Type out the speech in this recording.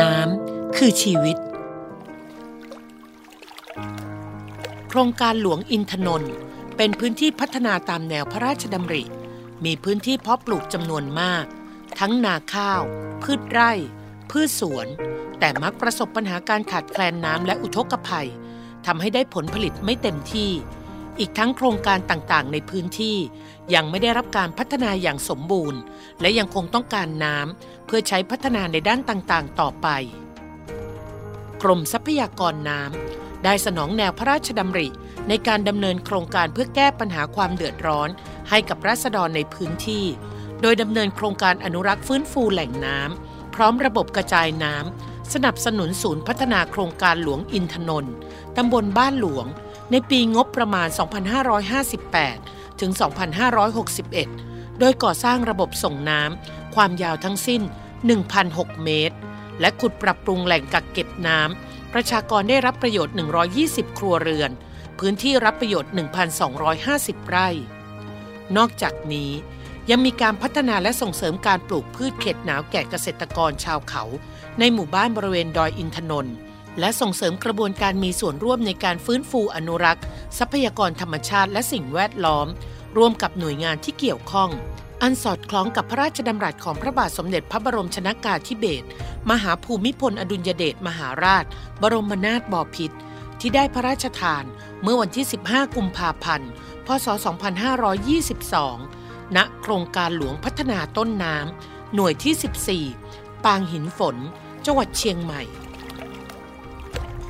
น้ำคือชีวิต โครงการหลวงอินทนนท์เป็นพื้นที่พัฒนาตามแนวพระราชดำริ มีพื้นที่เพาะปลูกจำนวนมาก ทั้งนาข้าว พืชไร่ พืชสวน แต่มักประสบปัญหาการขาดแคลนน้ำและอุทกภัยทำให้ได้ผลผลิตไม่เต็มที่ อีกทั้งโครงการต่างๆ ในพื้นที่ ยังไม่ได้รับการพัฒนาอย่างสมบูรณ์ และยังคงต้องการน้ำเพื่อใช้พัฒนาในด้านต่างๆ ต่อไป กรมทรัพยากรน้ำได้สนองแนวพระราชดำริ ในการดำเนินโครงการเพื่อแก้ปัญหาความเดือดร้อน ให้กับรัษฎรในพื้นที่ โดยดำเนินโครงการอนุรักษ์ฟื้นฟูแหล่งน้ำพร้อมระบบกระจายน้ำสนับสนุนศูนย์พัฒนาโครงการหลวงอินทนนท์ตำบลบ้านหลวง ในปีงบประมาณ 2558 ถึง 2561 โดยก่อสร้างระบบส่งน้ำความยาวทั้งสิ้น 1,006 เมตร และขุดปรับปรุงแหล่งกักเก็บน้ำ ประชากรได้รับประโยชน์ 120 ครัวเรือน พื้นที่รับประโยชน์ 1,250 ไร่ นอกจากนี้ยังมีการพัฒนาและส่งเสริมการปลูกพืชเขตหนาวแก่เกษตรกรชาวเขา ในหมู่บ้านบริเวณดอยอินทนนท์ และส่งเสริมกระบวนการมีส่วนร่วมในการฟื้นฟูอนุรักษ์ ทรัพยากรธรรมชาติและสิ่งแวดล้อม ร่วมกับหน่วยงานที่เกี่ยวข้อง อันสอดคล้องกับพระราชดำรัสของพระบาทสมเด็จพระบรมชนากาธิเบศรมหาภูมิพลอดุลยเดชมหาราช บรมนาถบพิตรที่ได้พระราชทานเมื่อวันที่ 15 กุมภาพันธ์ พศ 2522 ณ โครงการหลวงพัฒนาต้นน้ำ หน่วยที่ 14 ปางหินฝน จังหวัดเชียงใหม่